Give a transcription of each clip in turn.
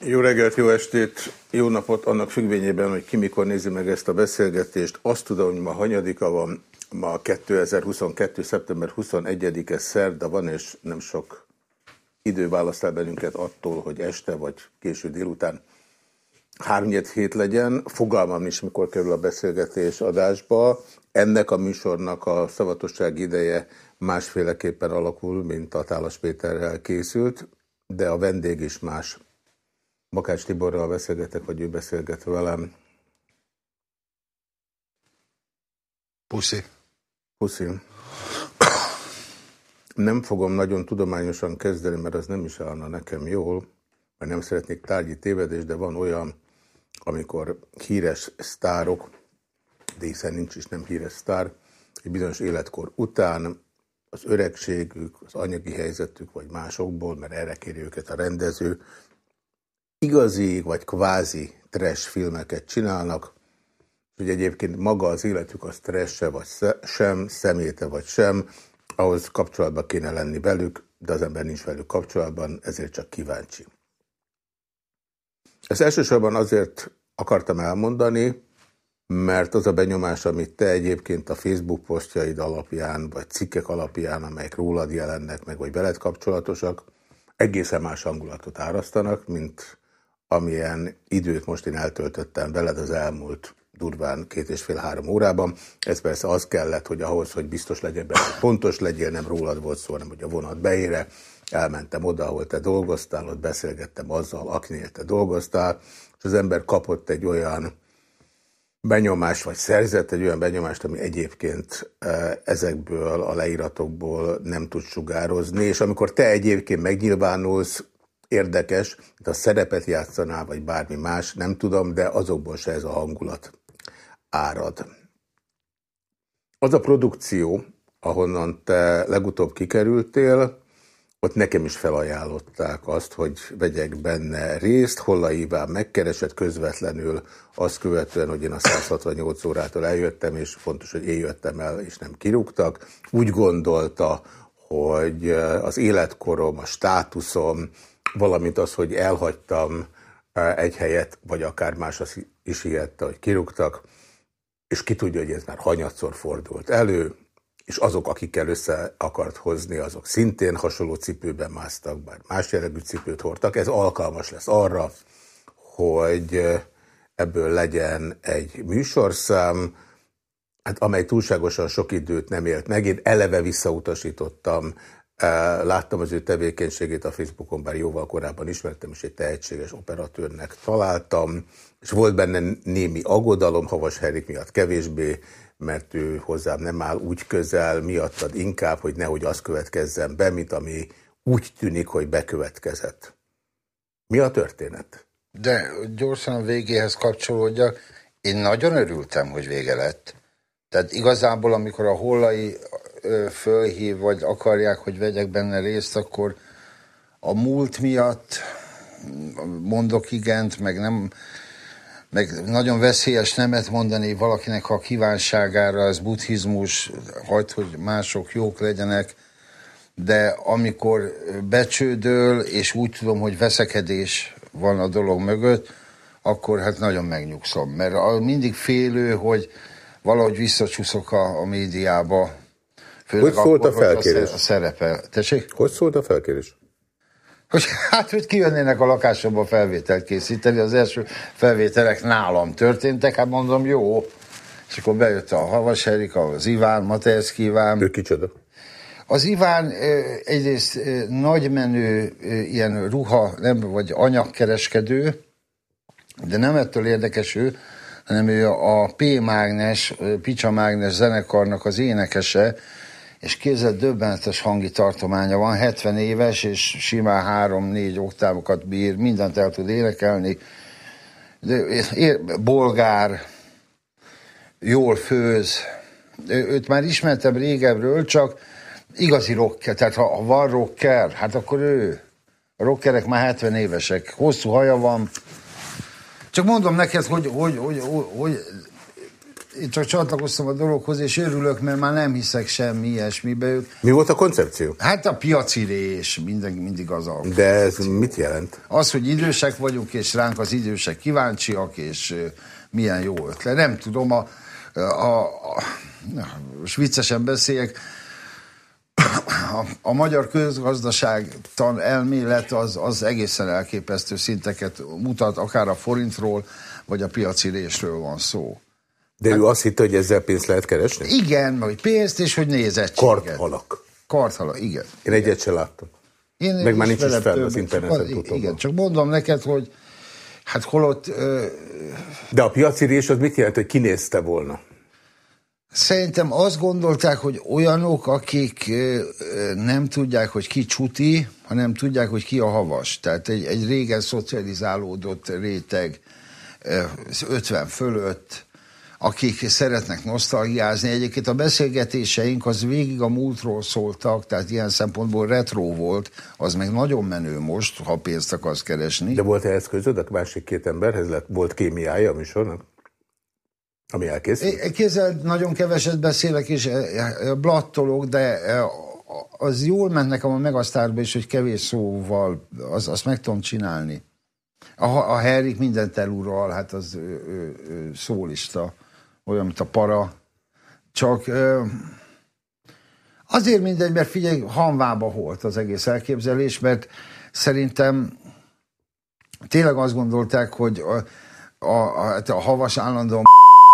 Jó reggelt, jó estét, jó napot annak függvényében, hogy ki mikor nézi meg ezt a beszélgetést. Azt tudom, hogy ma hanyadika van, ma 2022. szeptember 21-e szerda van, és nem sok idő választál bennünket attól, hogy este vagy késő délután hárnyed hét legyen. Fogalmam is, mikor kerül a beszélgetés adásba. Ennek a műsornak a szavatosság ideje másféleképpen alakul, mint a Tálas Péterrel készült, de a vendég is más. Makács Tiborral beszélgetek, vagy ő beszélget velem. Puszi. Puszi. Nem fogom nagyon tudományosan kezdeni, mert az nem is állna nekem jól, mert nem szeretnék tárgyi tévedés, de van olyan, amikor híres sztárok, de hiszen nincs is nem híres sztár, egy bizonyos életkor után az öregségük, az anyagi helyzetük, vagy másokból, mert erre kéri őket a rendező, igazi vagy kvázi trash filmeket csinálnak, hogy egyébként maga az életük az trash vagy sem, szeméte vagy sem, ahhoz kapcsolatban kéne lenni velük, de az ember nincs velük kapcsolatban, ezért csak kíváncsi. Ezt elsősorban azért akartam elmondani, mert az a benyomás, amit te egyébként a Facebook posztjaid alapján, vagy cikkek alapján, amelyek rólad jelennek meg, vagy veled kapcsolatosak, egészen más hangulatot árasztanak, mint amilyen időt most én eltöltöttem veled az elmúlt durván két és fél-három órában. Ez persze az kellett, hogy ahhoz, hogy biztos legyen benne, hogy pontos legyél, nem rólad volt szó, hanem hogy a vonat beére. Elmentem oda, ahol te dolgoztál, ott beszélgettem azzal, akinél te dolgoztál, és az ember kapott egy olyan benyomást, vagy szerzett egy olyan benyomást, ami egyébként e, ezekből a leíratokból nem tud sugározni, és amikor te egyébként megnyilvánulsz, érdekes, mint a szerepet játszanál, vagy bármi más, nem tudom, de azokból se ez a hangulat árad. Az a produkció, ahonnan te legutóbb kikerültél, ott nekem is felajánlották azt, hogy vegyek benne részt. Holla Iván megkeresett közvetlenül azt követően, hogy én a 168 órától eljöttem, és fontos, hogy én el, és nem kirúgtak. Úgy gondolta, hogy az életkorom, a státuszom, valamint az, hogy elhagytam egy helyet, vagy akár más az is ihette, hogy kirúgtak, és ki tudja, hogy ez már hanyatszor fordult elő, és azok, akikkel össze akart hozni, azok szintén hasonló cipőben másztak, bár más jellegű cipőt hordtak. Ez alkalmas lesz arra, hogy ebből legyen egy műsorszám, hát amely túlságosan sok időt nem élt meg. Én eleve visszautasítottam Láttam az ő tevékenységét a Facebookon, bár jóval korábban ismertem, és egy tehetséges operatőrnek találtam, és volt benne némi aggodalom, Havas Herik miatt kevésbé, mert ő hozzám nem áll úgy közel, miattad inkább, hogy nehogy az következzen be, mint ami úgy tűnik, hogy bekövetkezett. Mi a történet? De gyorsan a végéhez kapcsolódjak. Én nagyon örültem, hogy vége lett. Tehát igazából, amikor a hollai fölhív, vagy akarják, hogy vegyek benne részt, akkor a múlt miatt mondok igent, meg nem, meg nagyon veszélyes nemet mondani valakinek a kívánságára, ez buddhizmus, hagyd, hogy mások jók legyenek, de amikor becsődöl, és úgy tudom, hogy veszekedés van a dolog mögött, akkor hát nagyon megnyugszom, mert mindig félő, hogy valahogy visszacsúszok a, a médiába, Főleg hogy szólt a felkérés? A szerepe. Tessék? Hogy szólt a felkérés? Hogy, hát, hogy kijönnének a lakásomba felvételt készíteni, az első felvételek nálam történtek, hát mondom, jó. És akkor bejött a Havas Erika, az Iván, Matejszki Iván. Ő kicsoda? Az Iván egyrészt nagymenő ilyen ruha, nem, vagy anyagkereskedő, de nem ettől érdekes ő, hanem ő a P-mágnes, Picsa Mágnes zenekarnak az énekese, és képzeld, döbbenetes hangi tartománya van, 70 éves, és simán 3-4 oktávokat bír, mindent el tud énekelni, de, bolgár, jól főz, őt már ismertem régebről, csak igazi rocker, tehát ha van rocker, hát akkor ő. A rockerek már 70 évesek, hosszú haja van. Csak mondom neked, hogy, hogy, hogy, hogy, hogy én csak csatlakoztam a dologhoz, és örülök, mert már nem hiszek semmi ilyesmibe. Mi volt a koncepció? Hát a piacirés, minden, mindig az a... De ez mit jelent? Az, hogy idősek vagyunk, és ránk az idősek kíváncsiak, és milyen jó ötlet. Nem tudom, a, a, a, a most viccesen beszéljek, a, a magyar közgazdaságtan elmélet az, az egészen elképesztő szinteket mutat, akár a forintról, vagy a piaci résről van szó. De hát, ő azt hitte, hogy ezzel pénzt lehet keresni? Igen, hogy pénzt, és hogy nézettséget. Karthalak. Karthalak, igen. Én egyet se láttam. Én Meg már nincs is fel az interneten, tudom. Igen, csak mondom neked, hogy hát holott... Ö... De a piaci rés az mit jelent, hogy kinézte volna? Szerintem azt gondolták, hogy olyanok, akik nem tudják, hogy ki csuti, hanem tudják, hogy ki a havas. Tehát egy, egy régen szocializálódott réteg, 50 fölött, akik szeretnek nosztalgiázni. Egyébként a beszélgetéseink az végig a múltról szóltak, tehát ilyen szempontból retro volt, az meg nagyon menő most, ha pénzt akarsz keresni. De volt ehhez közöd a másik két emberhez? Lett, volt kémiája a műsornak? Ami elkészült? Kézzel nagyon keveset beszélek, és blattolok, de az jól ment nekem a Megasztárba is, hogy kevés szóval az, azt meg tudom csinálni. A, a Herrik mindent elural, hát az ő, ő, ő, szólista, olyan, mint a para. Csak azért mindegy, mert figyelj, hanvába volt az egész elképzelés, mert szerintem tényleg azt gondolták, hogy a, a, a, hát a havas állandóan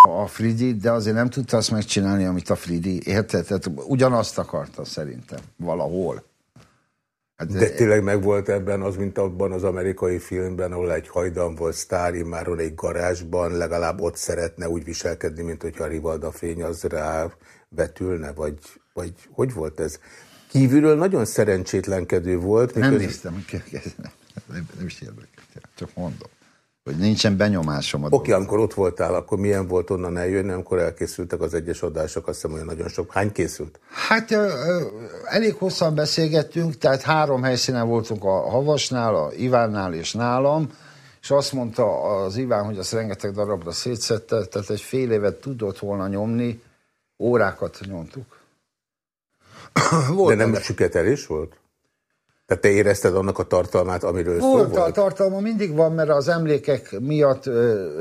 a Fridi, de azért nem tudta azt megcsinálni, amit a Fridi, érted? Tehát ugyanazt akarta szerintem, valahol. Hát de tényleg meg volt ebben az, mint abban az amerikai filmben, ahol egy hajdan volt sztár, immáron egy garázsban, legalább ott szeretne úgy viselkedni, mint hogyha a Rivalda fény az rá vetülne, vagy, vagy hogy volt ez? Kívülről nagyon szerencsétlenkedő volt. Nem néztem, nem, nem is érdekel, csak mondom hogy nincsen benyomásom. Oké, okay, amikor ott voltál, akkor milyen volt onnan eljönni, amikor elkészültek az egyes adások, azt hiszem olyan nagyon sok. Hány készült? Hát elég hosszan beszélgettünk, tehát három helyszínen voltunk a Havasnál, a Ivánnál és nálam, és azt mondta az Iván, hogy azt rengeteg darabra szétszette, tehát egy fél évet tudott volna nyomni, órákat nyomtuk. De nem süketelés volt? Tehát te érezted annak a tartalmát, amiről volt, szó volt? A tartalma mindig van, mert az emlékek miatt ö,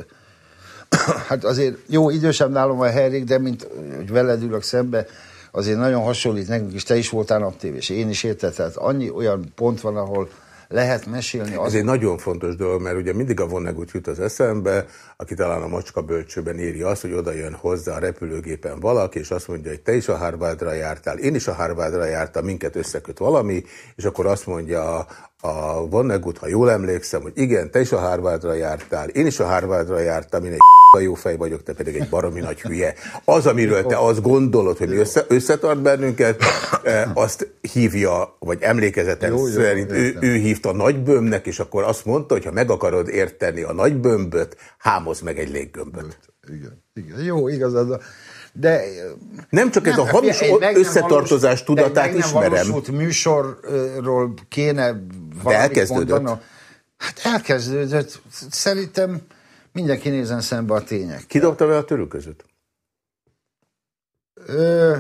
hát azért jó, idősebb nálam a Herrik, de mint hogy veled ülök szembe, azért nagyon hasonlít nekünk is, te is voltál naptévés, én is érted, tehát annyi olyan pont van, ahol lehet mesélni. Az... Ez egy nagyon fontos dolog, mert ugye mindig a Vonnegut jut az eszembe, aki talán a macska bölcsőben írja azt, hogy oda jön hozzá a repülőgépen valaki, és azt mondja, hogy te is a Harvardra jártál, én is a Harvardra jártam, minket összeköt valami, és akkor azt mondja a, a Vonnegut, ha jól emlékszem, hogy igen, te is a Harvardra jártál, én is a Harvardra jártam, én egy jó fej vagyok, te pedig egy baromi nagy hülye. Az, amiről te azt gondolod, hogy össze, összetart bennünket, eh, azt hívja, vagy emlékezetem jó, szerint jó, ő, ő hívta nagybömbnek, és akkor azt mondta, hogy ha meg akarod érteni a nagybömböt, hámoz meg egy léggömböt. Igen, igen. Jó, igazad. De nem csak ez nem, a hamis összetartozás tudatát egy ismerem. Egy műsorról kéne valamit mondanom. Hát elkezdődött. Szerintem Mindenki nézen szembe a tények. Ki dobta be a törül között? Ö,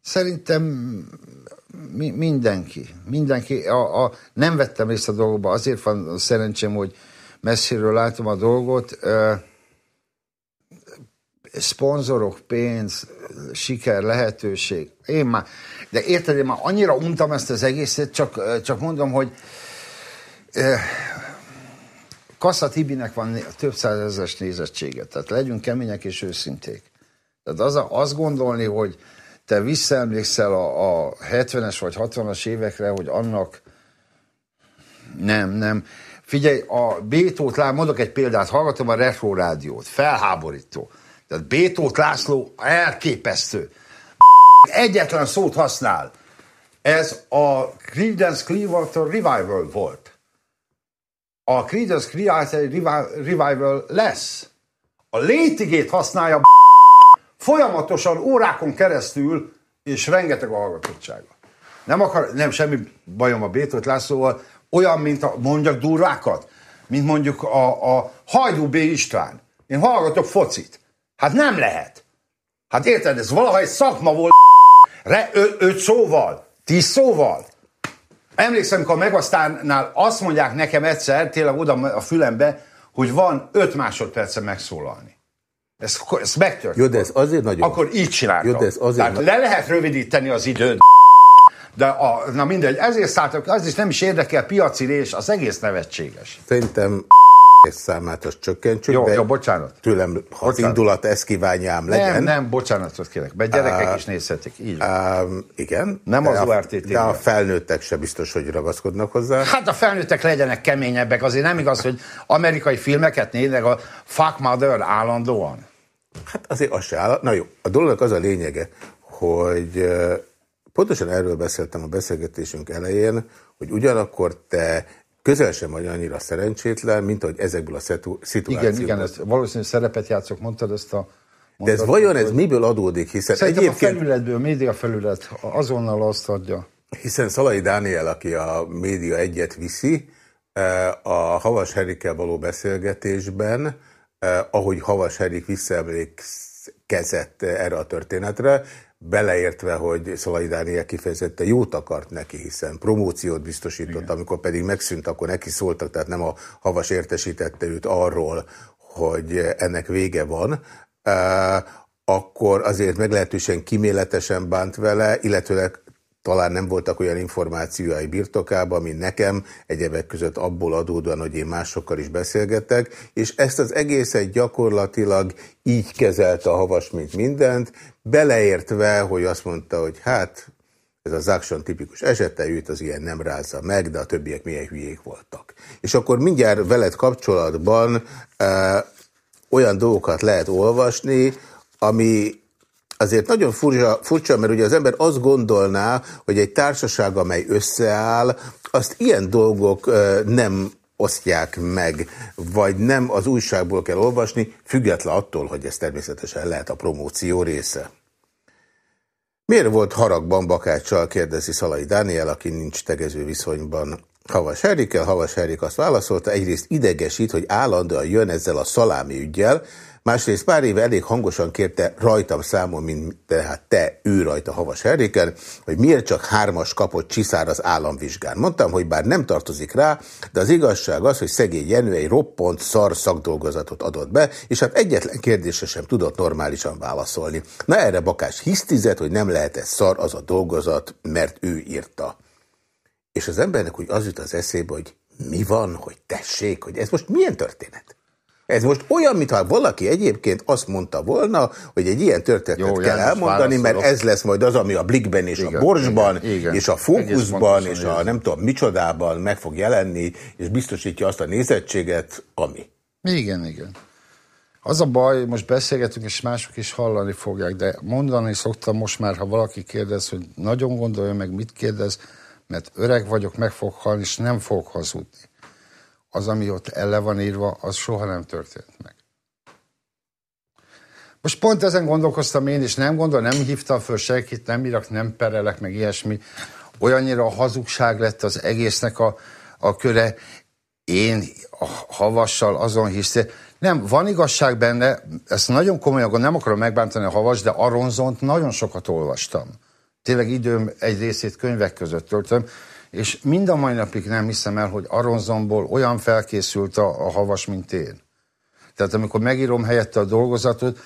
szerintem mi, mindenki. Mindenki. A, a, nem vettem részt a dolgokba, azért van a szerencsém, hogy messziről látom a dolgot. Ö, szponzorok, pénz, siker, lehetőség. Én már, de érted, én már annyira untam ezt az egészet, csak, csak mondom, hogy Kassa Tibinek van több százezes nézettsége, tehát legyünk kemények és őszinték. Tehát az, azt gondolni, hogy te visszaemlékszel a, a 70-es vagy 60-as évekre, hogy annak nem, nem. Figyelj, a Bétót, lá, mondok egy példát, hallgatom a Retro Rádiót, felháborító. Tehát Bétót László elképesztő. Egyetlen szót használ. Ez a Creedence Clearwater Revival volt a Creedence Clearwater Revival lesz. A létigét használja folyamatosan órákon keresztül, és rengeteg hallgatottsága. Nem akar, nem semmi bajom a Bétót Lászlóval, olyan, mint a, mondjak durvákat, mint mondjuk a, a Hajdú B. István. Én hallgatok focit. Hát nem lehet. Hát érted, ez valaha egy szakma volt, re, ö, öt szóval, tíz szóval. Emlékszem, amikor a Megasztárnál azt mondják nekem egyszer, tényleg oda a fülembe, hogy van öt másodperce megszólalni. Ez, ez megtört. Jó, de ez azért nagyon... Akkor így csináltam. Jó, de ez azért... Tehát le lehet rövidíteni az időt, de a, na mindegy, ezért szálltak, az is nem is érdekel, piaci rés, az egész nevetséges. Szerintem számát azt csökkentsük. Jó, jó, bocsánat. Tőlem, ha bocsánat. az indulat ezt kívánjám legyen. Nem, nem, bocsánatot kérek, mert gyerekek uh, is nézhetik, így uh, Igen. Nem az URT De a felnőttek se biztos, hogy ragaszkodnak hozzá. Hát a felnőttek legyenek keményebbek, azért nem igaz, hogy amerikai filmeket néznek a fuck mother állandóan. Hát azért az se áll. Na jó, a dolognak az a lényege, hogy pontosan erről beszéltem a beszélgetésünk elején, hogy ugyanakkor te közel sem vagy annyira szerencsétlen, mint hogy ezekből a szituációkból. Igen, igen, ezt valószínűleg szerepet játszok, mondtad ezt a... De ez vajon ez miből adódik? Hiszen Szerintem egyébként... a felületből, média felület azonnal azt adja. Hiszen Szalai Dániel, aki a média egyet viszi, eh, a Havas Herikkel való beszélgetésben, eh, ahogy Havas Herik visszaemlékezett erre a történetre, beleértve, hogy Szalai Dániel kifejezetten jót akart neki, hiszen promóciót biztosított, Igen. amikor pedig megszűnt, akkor neki szóltak, tehát nem a havas értesítette őt arról, hogy ennek vége van, akkor azért meglehetősen kiméletesen bánt vele, illetőleg talán nem voltak olyan információi birtokában, mint nekem, egyebek között abból adódóan, hogy én másokkal is beszélgetek, és ezt az egészet gyakorlatilag így kezelte a havas, mint mindent, beleértve, hogy azt mondta, hogy hát ez az action tipikus esete, őt az ilyen nem rázza meg, de a többiek milyen hülyék voltak. És akkor mindjárt veled kapcsolatban e, olyan dolgokat lehet olvasni, ami azért nagyon furcsa, furcsa, mert ugye az ember azt gondolná, hogy egy társaság, amely összeáll, azt ilyen dolgok nem osztják meg, vagy nem az újságból kell olvasni, független attól, hogy ez természetesen lehet a promóció része. Miért volt haragban Bakáccsal, kérdezi Szalai Dániel, aki nincs tegező viszonyban Havas Herikkel. Havas Herik azt válaszolta, egyrészt idegesít, hogy állandóan jön ezzel a szalámi ügyjel, Másrészt pár éve elég hangosan kérte rajtam számon, mint tehát te, ő rajta Havas Henriken, hogy miért csak hármas kapott csiszár az államvizsgán. Mondtam, hogy bár nem tartozik rá, de az igazság az, hogy szegény Jenő egy roppont szar szakdolgozatot adott be, és hát egyetlen kérdésre sem tudott normálisan válaszolni. Na erre Bakás hisztizett, hogy nem lehet ez szar az a dolgozat, mert ő írta. És az embernek úgy az jut az eszébe, hogy mi van, hogy tessék, hogy ez most milyen történet? Ez most olyan, mintha valaki egyébként azt mondta volna, hogy egy ilyen történetet Jó, kell elmondani, mert ez lesz majd az, ami a Blikben és igen, a Borsban, igen, igen. és a Fókuszban, és a nem tudom micsodában meg fog jelenni, és biztosítja azt a nézettséget, ami. Igen, igen. Az a baj, most beszélgetünk, és mások is hallani fogják, de mondani szoktam most már, ha valaki kérdez, hogy nagyon gondolja meg, mit kérdez, mert öreg vagyok, meg fog halni, és nem fog hazudni az, ami ott elle van írva, az soha nem történt meg. Most pont ezen gondolkoztam én, és nem gondol, nem hívtam föl senkit, nem írok, nem perelek, meg ilyesmi. Olyannyira a hazugság lett az egésznek a, a köre. Én a havassal azon hiszem, nem, van igazság benne, ezt nagyon komolyan, nem akarom megbántani a havas, de Aronzont nagyon sokat olvastam. Tényleg időm egy részét könyvek között töltöm, és mind a mai napig nem hiszem el, hogy Aronzomból olyan felkészült a, a havas, mint én. Tehát amikor megírom helyette a dolgozatot,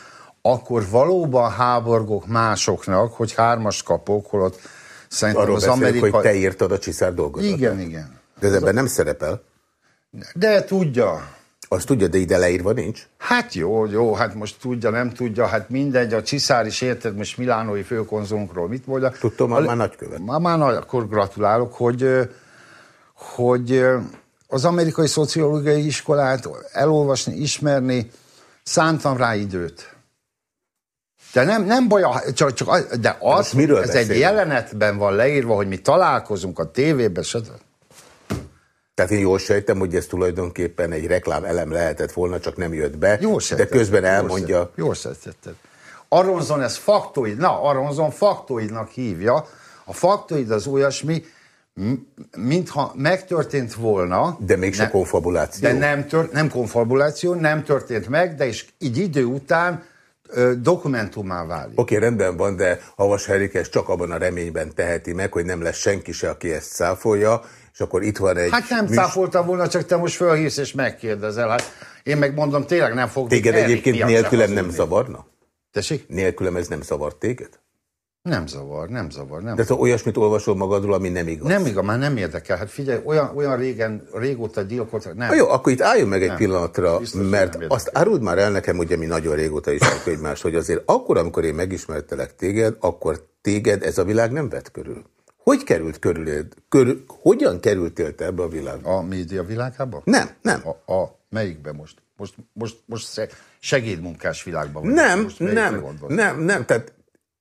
akkor valóban háborgok másoknak, hogy hármas kapok, holott szerintem Arról az Amerika... hogy te írtad a csiszár dolgozatot. Igen, igen. De ez ebben nem szerepel. De tudja. Azt tudja, de ide leírva nincs? Hát jó, jó, hát most tudja, nem tudja, hát mindegy, a Csiszár is érted most Milánói főkonzulunkról mit mondja. Tudtam, a, már nagykövet. Már, már nagy, akkor gratulálok, hogy, hogy az amerikai szociológiai iskolát elolvasni, ismerni, szántam rá időt. De nem, nem baj, csak, csak de az, miről ez beszélünk? egy jelenetben van leírva, hogy mi találkozunk a tévében, stb. Tehát én jól sejtem, hogy ez tulajdonképpen egy reklám elem lehetett volna, csak nem jött be, jól de közben elmondja. Jól sejtetted. Aronzon ez faktoid, na, Aronzon faktoidnak hívja. A faktoid az olyasmi, mintha megtörtént volna. De mégsem konfabuláció. De nem, tört, nem konfabuláció, nem történt meg, de és így idő után dokumentumá válik. Oké, okay, rendben van, de Havas Herikes csak abban a reményben teheti meg, hogy nem lesz senki se, aki ezt száfolja, és akkor itt van egy... Hát nem műs... cáfolta volna, csak te most fölhívsz és megkérdezel. Hát én megmondom, tényleg nem fog... Téged egyébként nélkülem nem zavarna? Tessék? Nélkülem ez nem zavar téged? Nem zavar, nem zavar. Nem De te olyasmit olvasol magadról, ami nem igaz. Nem igaz, már nem érdekel. Hát figyelj, olyan, olyan régen, régóta gyilkoltak. Nem. Ha jó, akkor itt álljunk meg egy nem. pillanatra, Biztos, mert azt áruld már el nekem, ugye mi nagyon régóta ismerjük egymást, hogy azért akkor, amikor én megismertelek téged, akkor téged ez a világ nem vett körül. Hogy került körüléd? Körül, hogyan kerültél te ebbe a világba? A média világába? Nem, nem. A, a melyikbe most? Most, most, most segédmunkás világban vagy. Nem, most nem, nem, nem. Tehát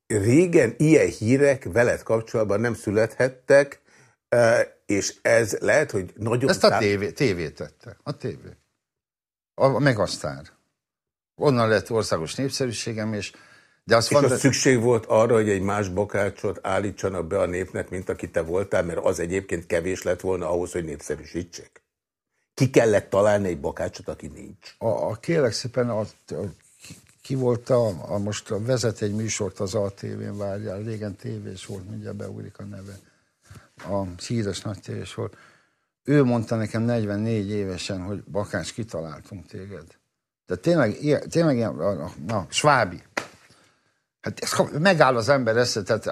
régen ilyen hírek veled kapcsolatban nem születhettek, és ez lehet, hogy nagyon... Ezt a tévé, tévé tette. A tévé. A, a Megasztár. Onnan lett országos népszerűségem, és de az és az szükség volt arra, hogy egy más bakácsot állítsanak be a népnek, mint aki te voltál, mert az egyébként kevés lett volna ahhoz, hogy népszerűsítsék? Ki kellett találni egy bakácsot, aki nincs? A, a kérlek szépen, a, a, ki volt a, a most a vezet egy műsort az ATV-n, várjál, régen tévés volt, mindjárt beugrik a neve. A híres nagy tévés volt. Ő mondta nekem 44 évesen, hogy Bakács, kitaláltunk téged. De tényleg, tényleg ilyen, na, Svábi. Hát ez, megáll az ember esze, tehát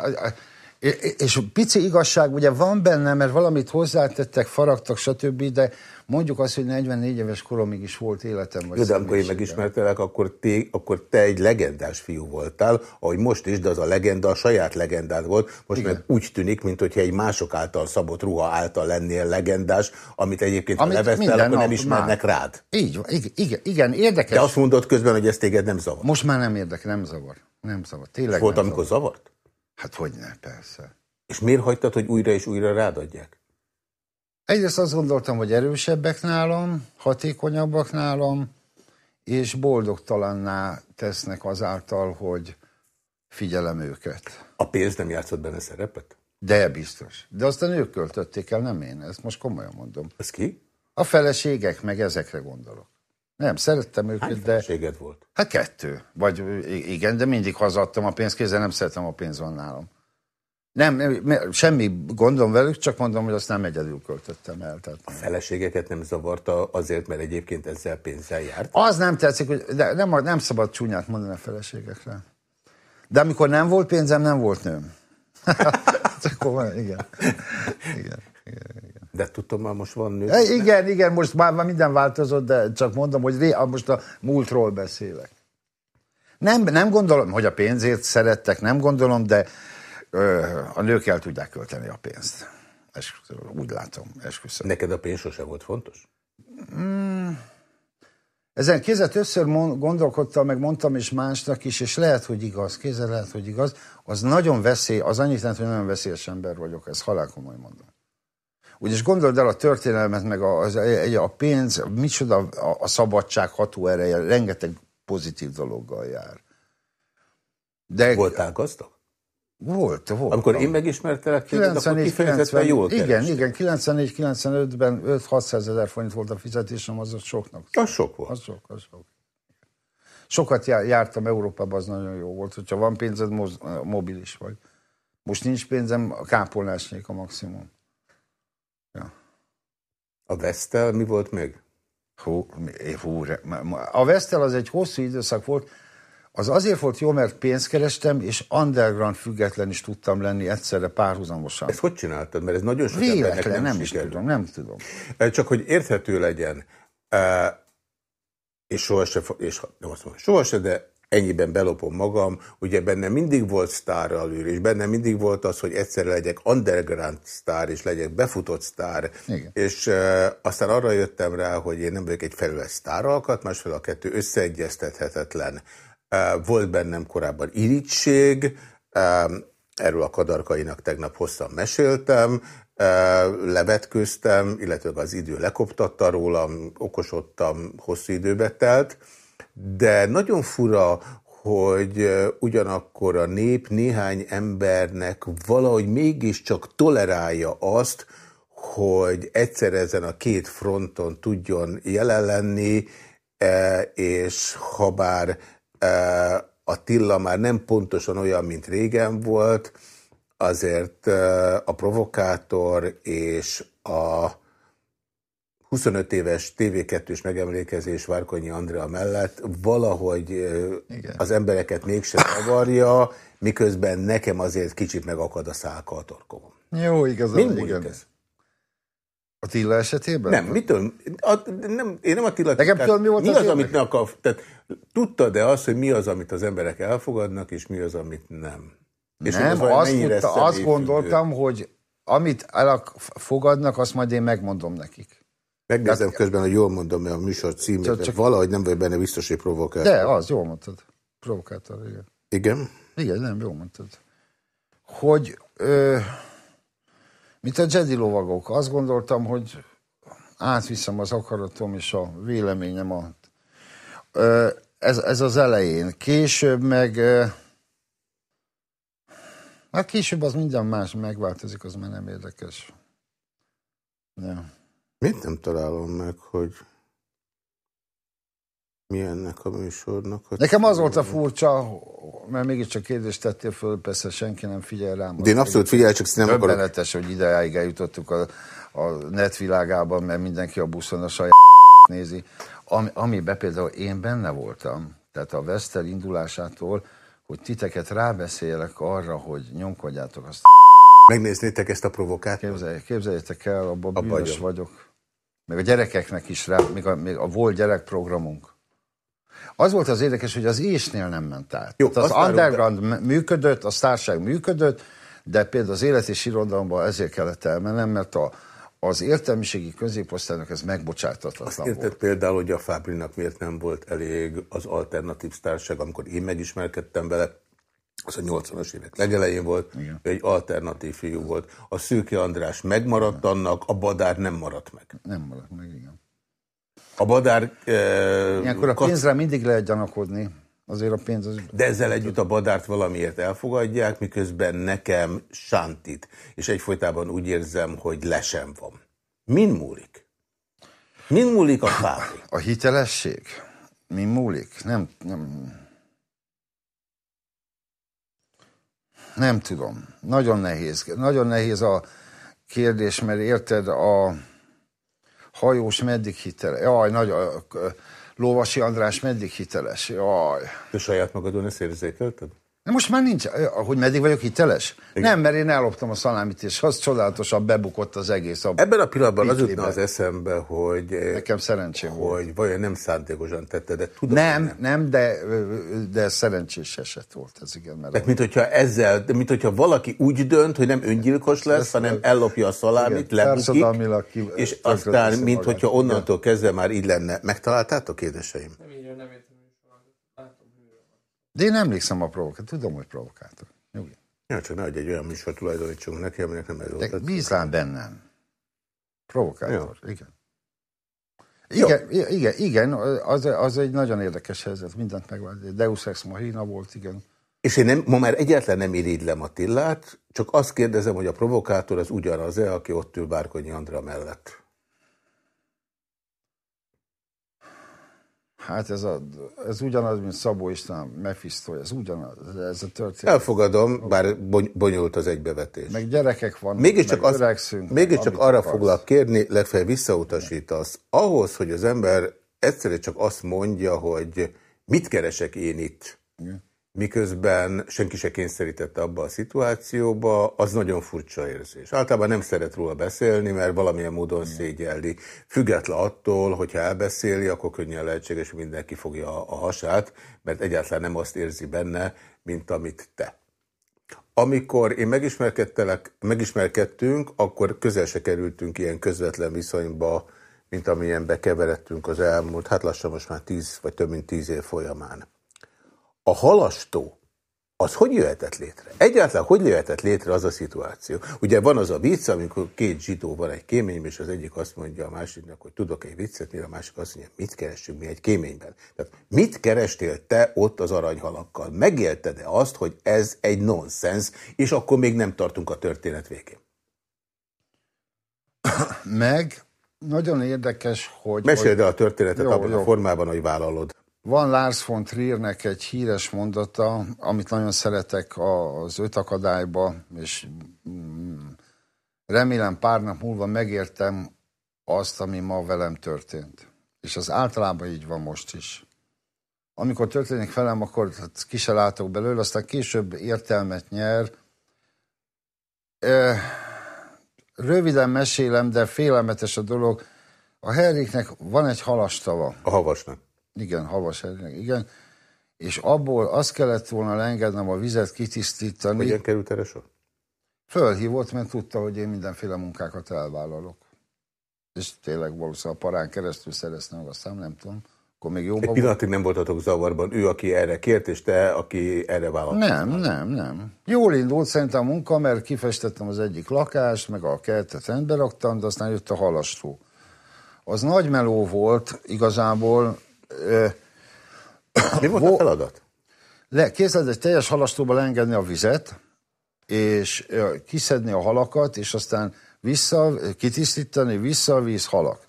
és pici igazság ugye van benne, mert valamit hozzátettek, faragtak, stb., de mondjuk azt, hogy 44 éves koromig is volt életem. Vagy Jó, de amikor én megismertelek, akkor te, akkor te egy legendás fiú voltál, ahogy most is, de az a legenda a saját legendád volt. Most Igen. meg úgy tűnik, mintha egy mások által szabott ruha által lennél legendás, amit egyébként amit ha akkor nem ismernek már. rád. Így van, igen, igen, érdekes. De azt mondod közben, hogy ez téged nem zavar. Most már nem érdekel, nem zavar. Nem zavar. Tényleg volt, nem amikor zavar. zavart? Hát hogy ne, persze. És miért hagytad, hogy újra és újra rádadják? Egyrészt azt gondoltam, hogy erősebbek nálam, hatékonyabbak nálam, és boldogtalanná tesznek azáltal, hogy figyelem őket. A pénz nem játszott benne szerepet? De biztos. De azt a nők költötték el, nem én. Ezt most komolyan mondom. Ez ki? A feleségek, meg ezekre gondolok. Nem, szerettem őket, Hány de... feleséged volt? Hát kettő. Vagy igen, de mindig hazaadtam a pénzt, kézzel nem szeretem, a pénz van nálam. Nem, nem, semmi gondom velük, csak mondom, hogy azt nem egyedül költöttem el. Tehát a feleségeket nem zavarta azért, mert egyébként ezzel pénzzel járt? Az nem tetszik, hogy de nem, nem szabad csúnyát mondani a feleségekre. De amikor nem volt pénzem, nem volt nőm. Akkor van, igen. igen. igen. De tudom, már most van nő. E, igen, igen, most már, már minden változott, de csak mondom, hogy ré, most a múltról beszélek. Nem, nem gondolom, hogy a pénzért szerettek, nem gondolom, de ö, a nők el tudják költeni a pénzt. Esküszöm, úgy látom, esküszöm. Neked a pénz sose volt fontos? Mm. Ezen kézzel többször gondolkodtam, meg mondtam is másnak is, és lehet, hogy igaz, kézzel lehet, hogy igaz. Az nagyon veszély, az annyit jelent, hogy nagyon veszélyes ember vagyok, ez halálkomoly mondom. Úgyis gondold el a történelmet, meg a, a, a pénz, micsoda a, a szabadság ható ereje, rengeteg pozitív dologgal jár. De, Voltál gazdag? Volt, volt. Amikor én megismertelek téged, 94, akkor kifejezetten jól Igen, igen, 94-95-ben 5-600 ezer forint volt a fizetésem, az ott soknak. Az sok volt. Az sok, az sok. Sokat jártam Európában, az nagyon jó volt. Hogyha van pénzed, mobilis vagy. Most nincs pénzem, a kápolnásnyék a maximum. A Vestel mi volt még? Hú, hú, a Vestel az egy hosszú időszak volt, az azért volt jó, mert pénzt kerestem, és underground független is tudtam lenni egyszerre párhuzamosan. Ezt hogy csináltad? Mert ez nagyon sok Véletlen, nem, nem is tudom, nem tudom. Csak hogy érthető legyen, és sohasem, és nem azt mondom, sohasem, de ennyiben belopom magam, ugye benne mindig volt sztárralűr, és benne mindig volt az, hogy egyszer legyek underground sztár, és legyek befutott sztár, Igen. és uh, aztán arra jöttem rá, hogy én nem vagyok egy felület sztáralkat, másfél a kettő összeegyeztethetetlen. Uh, volt bennem korábban irítség, uh, erről a kadarkainak tegnap hosszan meséltem, levetkőztem, illetve az idő lekoptatta rólam, okosodtam, hosszú időbe telt, de nagyon fura, hogy ugyanakkor a nép néhány embernek valahogy mégiscsak tolerálja azt, hogy egyszer ezen a két fronton tudjon jelen lenni, és ha bár Attila már nem pontosan olyan, mint régen volt, azért a provokátor és a 25 éves TV2-s megemlékezés Várkonyi Andrea mellett valahogy Igen. az embereket mégsem zavarja, miközben nekem azért kicsit megakad a szálka a torkomon. Jó, igazán. Mi igen. ez? Attila esetében? Nem, mitől? A, nem, én nem Attila... Nekem tudod, mi volt mi az, az amit ne akar, tehát, Tudtad-e azt, hogy mi az, amit az emberek elfogadnak, és mi az, amit nem? És nem, az azt, tudta, azt gondoltam, hogy amit elfogadnak, azt majd én megmondom nekik. Megnézem Tehát, közben, hogy jól mondom a műsor címét, csak, csak valahogy nem vagy benne biztos, hogy provokátor. De, az, jól mondtad. Provokátor, igen. Igen? Igen, nem, jól mondtad. Hogy, ö, mint a Jedi lovagok, azt gondoltam, hogy átviszem az akaratom és a véleményem a... Ö, ez, ez az elején. Később meg... Ö, hát később az minden más megváltozik, az már nem érdekes. Ja. Mit nem találom meg, hogy mi ennek a műsornak? A Nekem az volt a furcsa, mert mégiscsak kérdést tettél föl, persze senki nem figyel rám. De én abszolút figyelj, csak nem akarok. Döbbenetes, hogy ideáig eljutottuk a, a net világában, mert mindenki a buszon a saját nézi. Ami, amiben például én benne voltam, tehát a Veszter indulásától, hogy titeket rábeszélek arra, hogy nyomkodjátok azt Megnéznétek ezt a provokát? Képzelj, képzeljétek el, abban bűnös vagyok. Meg a gyerekeknek is rá, még a, még a volt gyerekprogramunk. Az volt az érdekes, hogy az ésnél nem ment át. Jó, az underground de... működött, a sztárság működött, de például az élet és irodalomban ezért kellett elmennem, mert a, az értelmiségi középosztálynak ez megbocsátatlan Azt érted volt. például, hogy a Fábrinak miért nem volt elég az alternatív sztárság, amikor én megismerkedtem vele, az a 80-as évek legelején volt, Igen. egy alternatív fiú volt. A Szőke András megmaradt annak, a Badár nem maradt meg. Nem maradt meg, igen. A Badár... E, Ilyenkor a pénzre mindig lehet gyanakodni. Azért a pénz az... De ezzel együtt a Badárt valamiért elfogadják, miközben nekem sántit. És egyfolytában úgy érzem, hogy lesem van. Min múlik? Min múlik a Fábri? A hitelesség? Min múlik? Nem, nem, Nem tudom. Nagyon nehéz. Nagyon nehéz a kérdés, mert érted, a hajós meddig hiteles? Jaj, nagy, a, Lóvasi András meddig hiteles? Jaj. Te saját magadon ezt érzékelted? De most már nincs, hogy meddig vagyok hiteles? Igen. Nem, mert én elloptam a szalámit, és az csodálatosan bebukott az egész. A Ebben a pillanatban az jutna az eszembe, hogy... Nekem szerencsém hogy volt. vajon nem szándékosan tette, de tudom, nem, nem. Nem, de, de szerencsés eset volt ez, igen. Mert Tehát, mint hogyha ezzel, mint hogyha valaki úgy dönt, hogy nem öngyilkos lesz, ezt hanem ellopja a szalámit, igen, lebukik, ki, és aztán, mint hogyha onnantól kezdve már így lenne. Megtaláltátok, édeseim? Nem. De én emlékszem a provokátor, tudom, hogy provokátor. Nyugi. Ja, csak nehogy egy olyan műsor tulajdonítsunk neki, aminek nem ez volt. Bízlám bennem. Provokátor, Jó. igen. Igen, Jó. igen, igen az, az egy nagyon érdekes helyzet, mindent megvált. Deus Ex Machina volt, igen. És én nem, ma már egyáltalán nem irigylem Attillát, csak azt kérdezem, hogy a provokátor az ugyanaz-e, aki ott ül Bárkonyi Andra mellett. Hát ez, a, ez ugyanaz, mint Szabó István, Mephisto, ez ugyanaz, ez a történet. Elfogadom, bár bonyolult az egybevetés. Meg gyerekek vannak, mégiscsak meg az, öregszünk. Mégiscsak arra akarsz. foglak kérni, legfeljebb visszautasítasz. Ahhoz, hogy az ember egyszerűen csak azt mondja, hogy mit keresek én itt, Igen miközben senki se kényszerítette abba a szituációba, az nagyon furcsa érzés. Általában nem szeret róla beszélni, mert valamilyen módon szégyelli. Független attól, hogyha elbeszéli, akkor könnyen lehetséges, hogy mindenki fogja a hasát, mert egyáltalán nem azt érzi benne, mint amit te. Amikor én megismerkedtelek, megismerkedtünk, akkor közel se kerültünk ilyen közvetlen viszonyba, mint amilyenbe keveredtünk az elmúlt, hát lassan most már tíz, vagy több mint tíz év folyamán a halastó, az hogy jöhetett létre? Egyáltalán hogy jöhetett létre az a szituáció? Ugye van az a vicc, amikor két zsidó van egy kéményben, és az egyik azt mondja a másiknak, hogy tudok egy viccet, mire a másik azt mondja, mit keressünk mi egy kéményben? Tehát mit kerestél te ott az aranyhalakkal? Megélted-e azt, hogy ez egy nonsens, és akkor még nem tartunk a történet végén? Meg nagyon érdekes, hogy... Meséld el a történetet jó, abban jó. a formában, hogy vállalod. Van Lars von Triernek egy híres mondata, amit nagyon szeretek az öt akadályba, és mm, remélem pár nap múlva megértem azt, ami ma velem történt. És az általában így van most is. Amikor történik velem, akkor hát ki se látok belőle, aztán később értelmet nyer. Röviden mesélem, de félelmetes a dolog. A Henriknek van egy halastava. A havasnak. Igen, havas Henriknek, igen. És abból azt kellett volna leengednem a vizet kitisztítani. Hogyan került erre sor? Fölhívott, mert tudta, hogy én mindenféle munkákat elvállalok. És tényleg valószínűleg a parán keresztül szerezte meg, aztán nem tudom. Akkor még Egy pillanatig nem voltatok zavarban. Ő, aki erre kért, és te, aki erre vállalt. Nem, nem, nem. Jól indult szerintem a munka, mert kifestettem az egyik lakást, meg a kertet rendbe raktam, de aztán jött a halastó. Az nagy meló volt igazából. Mi volt a feladat? Le, készled egy teljes halastóba leengedni a vizet, és kiszedni a halakat, és aztán vissza, kitisztítani, vissza a víz halak.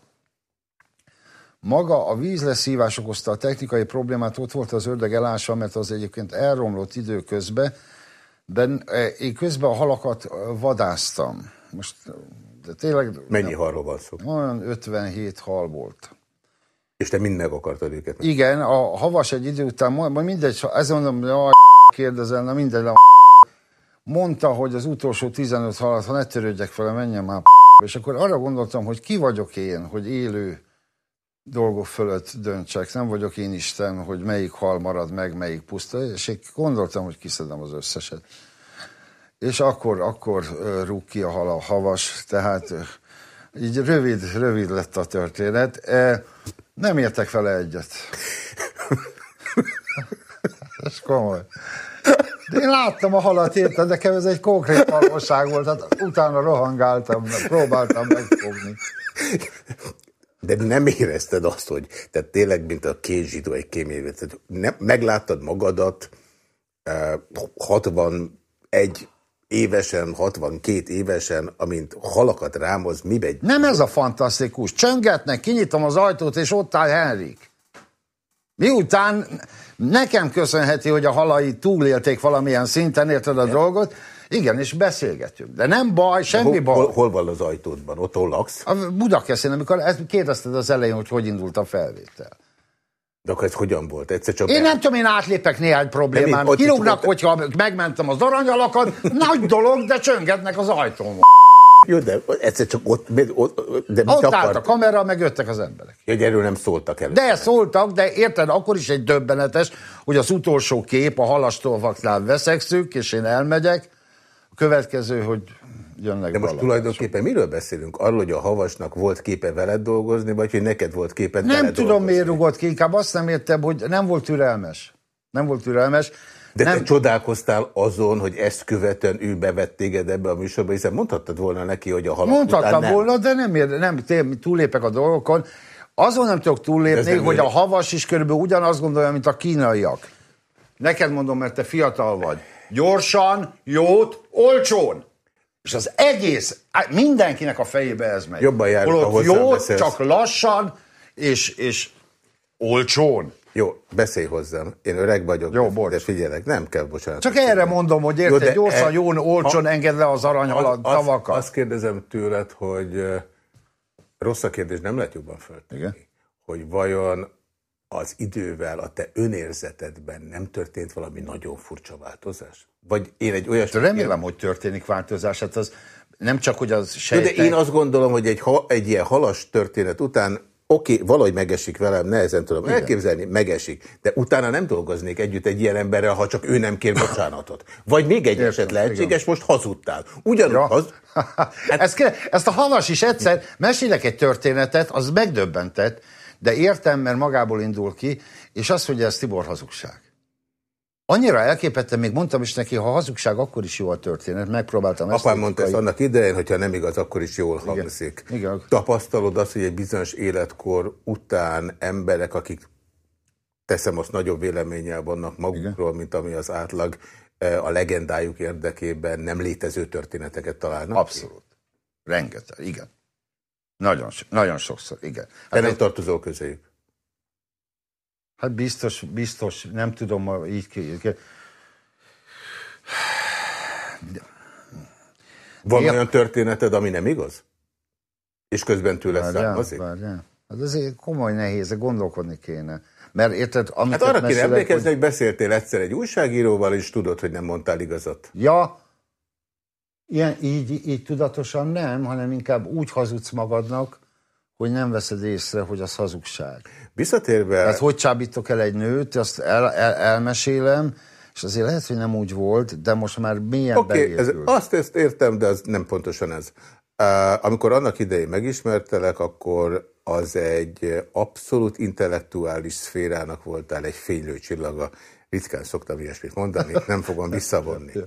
Maga a vízleszívás okozta a technikai problémát, ott volt az ördög elása, mert az egyébként elromlott időközben, de én közben a halakat vadáztam. Most de tényleg... Mennyi nem, halról van szó? Olyan 57 hal volt. És te mind meg akartad őket? Meg. Igen, a havas egy idő után, majd mindegy, ezt mondom, hogy kérdezel, na mindegy, a mondta, hogy az utolsó 15 halat, ha ne törődjek fel, menjen már és akkor arra gondoltam, hogy ki vagyok én, hogy élő dolgok fölött döntsek. Nem vagyok én Isten, hogy melyik hal marad meg, melyik puszta, és én gondoltam, hogy kiszedem az összeset. És akkor, akkor rúg ki a hal a havas, tehát így rövid, rövid lett a történet. Nem értek vele egyet. Ez komoly. De én láttam a halat, érted? Nekem ez egy konkrét valóság volt, tehát utána rohangáltam, próbáltam megfogni. De nem érezted azt, hogy te tényleg, mint a két zsidó egy kémévé, tehát megláttad magadat 61 évesen, 62 évesen, amint halakat rámoz, mi egy... Nem ez a fantasztikus. Csöngetnek, kinyitom az ajtót, és ott áll Henrik. Miután nekem köszönheti, hogy a halai túlélték valamilyen szinten, érted a dolgot, igen, és beszélgetünk. De nem baj, semmi hol, baj. Hol, hol van az ajtódban? Ott laksz? A Budakeszén, amikor ezt kérdezted az elején, hogy hogy indult a felvétel. De akkor ez hogyan volt? Egyszer csak én nem tudom, én átlépek néhány problémán. Kirúgnak, hogyha megmentem az aranyalakat, nagy dolog, de csöngetnek az ajtón. Jó, de egyszer csak ott... ott de ott akart? állt a kamera, meg jöttek az emberek. Jó, hogy erről nem szóltak el. De szóltak, de érted, akkor is egy döbbenetes, hogy az utolsó kép a halastolvaknál veszekszük, és én elmegyek, a következő, hogy jönnek De most tulajdonképpen miről beszélünk? Arról, hogy a havasnak volt képe veled dolgozni, vagy hogy neked volt képed Nem veled tudom, dolgozni? miért rugott ki, inkább azt nem értem, hogy nem volt türelmes. Nem volt türelmes. De nem... te csodálkoztál azon, hogy ezt követően ő bevett téged ebbe a műsorba, hiszen mondhattad volna neki, hogy a halak Mondhattam nem. volna, de nem, ér, nem túlépek a dolgokon. Azon nem tudok túllépni, hogy a havas is körülbelül ugyanazt gondolja, mint a kínaiak. Neked mondom, mert te fiatal vagy. Gyorsan, jót, olcsón. És az egész, mindenkinek a fejébe ez megy. Jobban járunk, ahol Jó, csak lassan, és, és olcsón. Jó, beszélj hozzám. Én öreg vagyok, Jó, de, de figyelek, nem kell, bocsánat. Csak erre mondom, hogy érted, Jó, gyorsan, e, jól, olcsón ha, enged le az aranyhalat tavakat. Azt kérdezem tőled, hogy rossz a kérdés, nem lehet jobban föltenni. Hogy vajon az idővel a te önérzetedben nem történt valami nagyon furcsa változás? Vagy én egy olyas... Remélem, hogy történik változás. Hát az nem csak, hogy az sejtek... De én azt gondolom, hogy egy, ha, egy ilyen halas történet után oké, okay, valahogy megesik velem, nehezen tudom Igen. elképzelni, megesik. De utána nem dolgoznék együtt egy ilyen emberrel, ha csak ő nem kér bocsánatot. Vagy még egy eset lehetséges, most hazudtál. Ugyanúgy ja. haz... Hát... ezt, ezt a halas is egyszer, mesélek egy történetet, az megdöbbentett, de értem, mert magából indul ki, és azt, hogy ez Tibor hazugság. Annyira elképettem, még mondtam is neki, ha hazugság, akkor is jó a történet. Megpróbáltam ezt. Apám mondta ezt annak idején, hogyha nem igaz, akkor is jól hangzik. Igen. Igen. Tapasztalod azt, hogy egy bizonyos életkor után emberek, akik teszem azt nagyobb véleménnyel vannak magukról, Igen. mint ami az átlag, e, a legendájuk érdekében nem létező történeteket találnak? Abszolút. Rengeteg, igen. Nagyon, nagyon sokszor, igen. Hát Te nem tartozol közéjük? Hát biztos, biztos, nem tudom, így ki. Van olyan történeted, ami nem igaz? És közben tőle várjál, származik? Várjál. Hát azért komoly nehéz, gondolkodni kéne. Mert érted, amit hát arra kéne emlékezni, hogy... hogy beszéltél egyszer egy újságíróval, és tudod, hogy nem mondtál igazat. Ja, ilyen, így, így tudatosan nem, hanem inkább úgy hazudsz magadnak, hogy nem veszed észre, hogy az hazugság. Visszatérve... Tehát hogy csábítok el egy nőt, azt el, el, elmesélem, és azért lehet, hogy nem úgy volt, de most már milyen okay, ez, Azt ezt értem, de az nem pontosan ez. Uh, amikor annak idején megismertelek, akkor az egy abszolút intellektuális szférának voltál egy fénylő csillaga. Ritkán szoktam ilyesmit mondani, nem fogom visszavonni.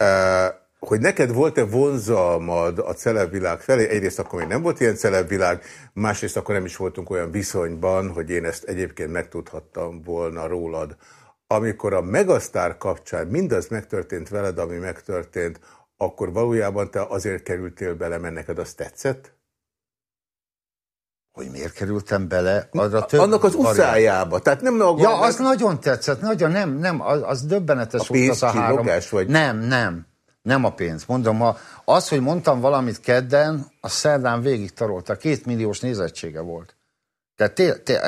Uh, hogy neked volt-e vonzalmad a celebvilág felé? Egyrészt akkor még nem volt ilyen celebvilág, másrészt akkor nem is voltunk olyan viszonyban, hogy én ezt egyébként megtudhattam volna rólad. Amikor a Megasztár kapcsán mindaz megtörtént veled, ami megtörtént, akkor valójában te azért kerültél bele, mert neked az tetszett? Hogy miért kerültem bele? Arra több Annak az utcájába. Tehát nem Ja, az meg... nagyon tetszett. Nagyon, nem, nem, az, az döbbenetes a volt az a három. Vagy? Nem, nem. Nem a pénz. Mondom, ha az, hogy mondtam valamit kedden, a szerdán végig tarolta. Két milliós nézettsége volt. Tehát té, té,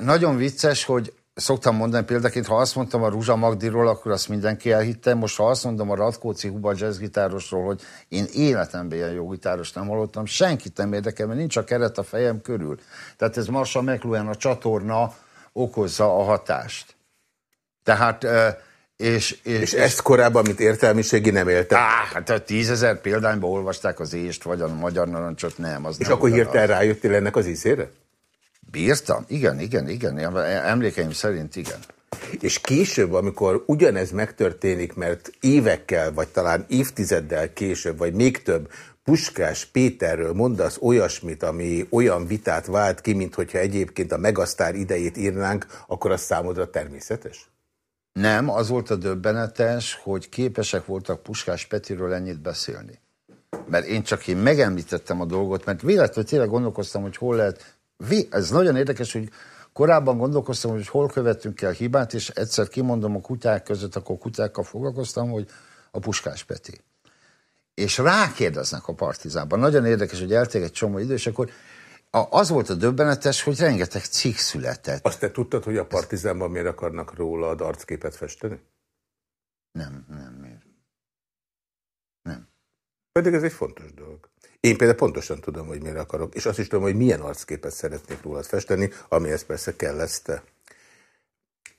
nagyon vicces, hogy szoktam mondani példaként, ha azt mondtam a Ruzsa Magdiról, akkor azt mindenki elhitte. Most ha azt mondom a Radkóci Huba jazzgitárosról, hogy én életemben ilyen jó gitáros nem hallottam, senkit nem érdekel, mert nincs a keret a fejem körül. Tehát ez Marsa McLuhan, a csatorna okozza a hatást. Tehát és, és, és ezt korábban, mint értelmiségi nem éltem? Á, hát a tízezer példányban olvasták az ést, vagy a magyar narancsot, nem. Az és nem akkor hirtelen rájöttél ennek az ízére? Bírtam? Igen, igen, igen. Emlékeim szerint igen. És később, amikor ugyanez megtörténik, mert évekkel, vagy talán évtizeddel később, vagy még több, Puskás Péterről mondasz olyasmit, ami olyan vitát vált ki, mint hogyha egyébként a megasztár idejét írnánk, akkor az számodra természetes? Nem, az volt a döbbenetes, hogy képesek voltak Puskás Petiről ennyit beszélni. Mert én csak én megemlítettem a dolgot, mert véletlenül tényleg gondolkoztam, hogy hol lehet ez nagyon érdekes, hogy korábban gondolkoztam, hogy hol követtünk el hibát, és egyszer kimondom a kutyák között, akkor kutyákkal foglalkoztam, hogy a Puskás Peti. És rákérdeznek a partizánban. Nagyon érdekes, hogy eltég egy csomó idő, és akkor az volt a döbbenetes, hogy rengeteg cikk született. Azt te tudtad, hogy a partizánban miért akarnak róla az arcképet festeni? Nem, nem, miért? Nem. Pedig ez egy fontos dolog. Én például pontosan tudom, hogy mire akarok, és azt is tudom, hogy milyen arcképet szeretnék rólad festeni, amihez persze kell ezt te.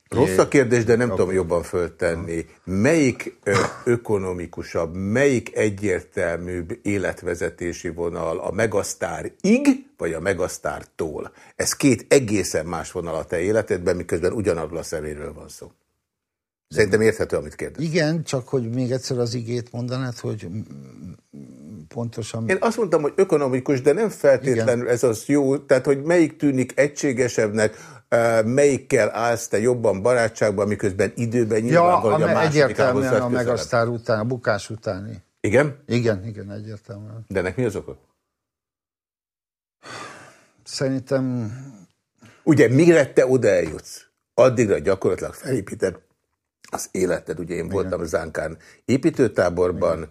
Rossz a kérdés, de nem tudom jobban föltenni. Melyik ökonomikusabb, melyik egyértelműbb életvezetési vonal a megasztárig, vagy a megasztártól? Ez két egészen más vonal a te életedben, miközben ugyanarról a szeméről van szó. Szerintem érthető, amit kérdez. Igen, csak hogy még egyszer az igét mondanád, hogy pontosan... Én azt mondtam, hogy ökonomikus, de nem feltétlenül Igen. ez az jó, tehát hogy melyik tűnik egységesebbnek, melyikkel állsz te jobban barátságban, miközben időben nyilvánvaló, ja, a másik egyértelműen a megasztár után, a bukás utáni. Igen? Igen, igen, egyértelműen. De ennek mi az oka? Szerintem... Ugye, mire te oda eljutsz? Addigra gyakorlatilag felépíted az életed. Ugye én Igen. voltam Zánkán építőtáborban, Igen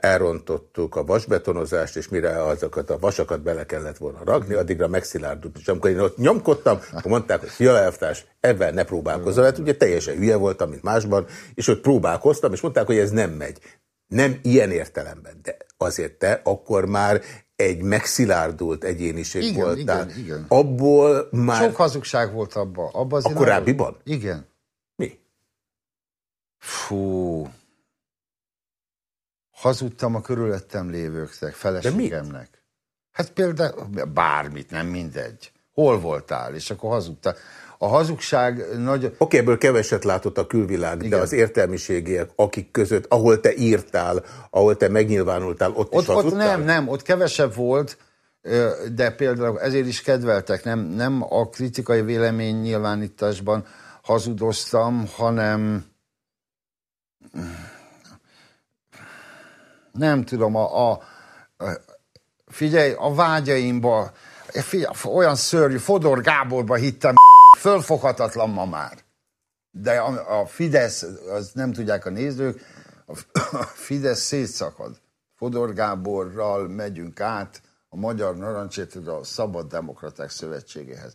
elrontottuk a vasbetonozást, és mire azokat a vasakat bele kellett volna rakni, addigra megszilárdult. És amikor én ott nyomkodtam, akkor mondták, hogy fia elvtárs, ebben ne próbálkozzon. Hát ugye teljesen hülye voltam, mint másban, és ott próbálkoztam, és mondták, hogy ez nem megy. Nem ilyen értelemben, de azért te akkor már egy megszilárdult egyéniség igen, voltál. Igen, igen. Abból már... Sok hazugság volt abban. Abba a korábbiban? Igen. Mi? Fú hazudtam a körülöttem lévőknek, feleségemnek. Hát például bármit, nem mindegy. Hol voltál? És akkor hazudtál. A hazugság nagy... Oké, okay, ebből keveset látott a külvilág, Igen. de az értelmiségiek, akik között, ahol te írtál, ahol te megnyilvánultál, ott, ott is hazudtál? Ott nem, nem, ott kevesebb volt, de például ezért is kedveltek, nem, nem a kritikai vélemény nyilvánításban hazudoztam, hanem nem tudom, a, a, figyelj, a vágyaimba, figyelj, olyan szörnyű, Fodor Gáborba hittem, fölfoghatatlan ma már. De a, a Fidesz, az nem tudják a nézők, a Fidesz szétszakad. Fodor Gáborral megyünk át a Magyar Narancsétől a Szabad Demokraták Szövetségéhez.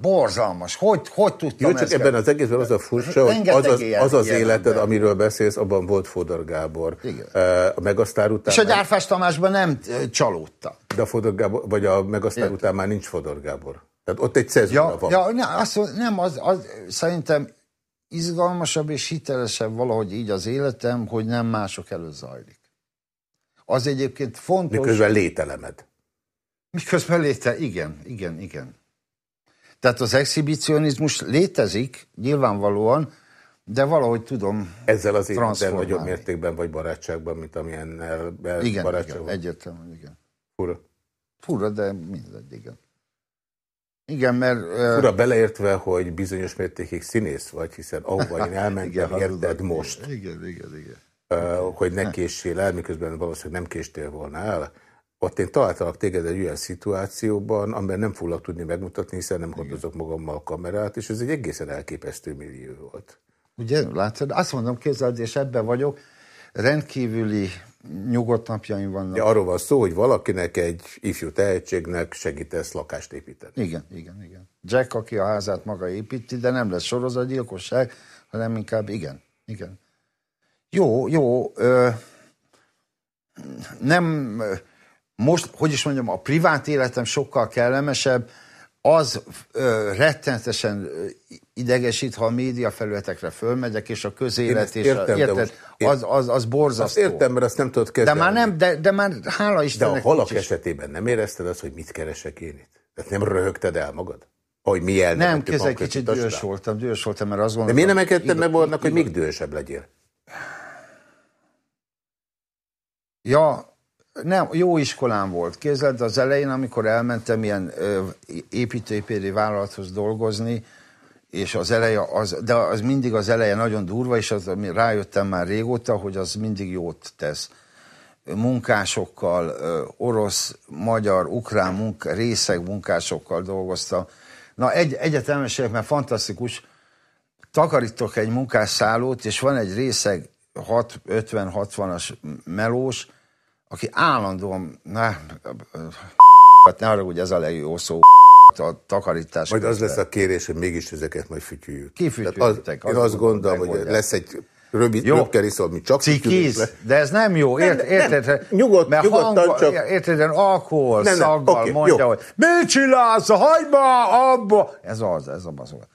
Borzalmas. Hogy, hogy tudtam Jó, csak ezt ebben az egészben az a furcsa, hogy az az, az, az életed, amiről beszélsz, abban volt Fodor Gábor. Igen. A Megasztár után... És a Gyárfás Tamásban nem csalódta. De a Fodor Gábor, vagy a Megasztár Értem. után már nincs Fodor Gábor. Tehát ott egy cezúra ja, van. Ja, ne, azt, nem, az, az, szerintem izgalmasabb és hitelesebb valahogy így az életem, hogy nem mások előtt zajlik. Az egyébként fontos... Miközben lételemed. Miközben léte, igen, igen, igen. Tehát az exhibicionizmus létezik, nyilvánvalóan, de valahogy tudom Ezzel az életben nagyobb mértékben vagy barátságban, mint amilyennel igen, barátságban. Igen, egyértelműen, igen. Fura. Fura, de mindegy, igen. Igen, mert... Fura beleértve, hogy bizonyos mértékig színész vagy, hiszen ahova én elmentem, igen, érted most. Igen, igen, igen. Uh, hogy ne késsél el, miközben valószínűleg nem késtél volna el. Ott én találtalak téged egy olyan szituációban, amiben nem foglak tudni megmutatni, hiszen nem hordozok magammal a kamerát, és ez egy egészen elképesztő millió volt. Ugye, látod? Azt mondom, képzeld, és ebben vagyok, rendkívüli nyugodt napjaim vannak. De arról van szó, hogy valakinek egy ifjú tehetségnek segítesz lakást építeni. Igen, igen, igen. Jack, aki a házát maga építi, de nem lesz sorozatgyilkosság, hanem inkább igen, igen. Jó, jó. Ö, nem, most, hogy is mondjam, a privát életem sokkal kellemesebb, az ö, rettenetesen idegesít, ha a média felületekre fölmegyek, és a közélet, és értem, a, érted, az, az, az borzasztó. Azt értem, mert azt nem tudod kezelni. De már nem, de, de már hála Istennek. De a halak esetében nem érezted azt, hogy mit keresek én itt? Tehát nem röhögted el magad? Hogy mi Nem, egy kicsit dühös voltam, dühös voltam, mert azt gondoltam... De miért nem engedted meg volna, hogy még dühösebb legyél? Ja, nem, jó iskolám volt. Képzeld, az elején, amikor elmentem ilyen építőipéri vállalathoz dolgozni, és az eleje, az, de az mindig az eleje nagyon durva, és az, rájöttem már régóta, hogy az mindig jót tesz. Munkásokkal, orosz, magyar, ukrán munka, részeg munkásokkal dolgoztam. Na, egy, egyet elmesélek, mert fantasztikus. Takarítok egy munkásszállót, és van egy részeg 50-60-as melós, aki állandóan, ne, hát ne arra, hogy ez a legjobb szó, a takarítás. Majd az lesz a kérés, hogy mégis ezeket majd fütyüljük. Kifütyüljük. Én azt gondolom, hogy lesz egy rövid, jó. röpkeriszol, mi csak Cikiz, de ez nem jó, ért, nem, érted? Nem. Nyugod, mert nyugodtan hangba, csak... Érted, alkohol, nem, szaggal okay, mondja, jó. hogy mit csinálsz, hagyma abba! Ez az, ez a bazol.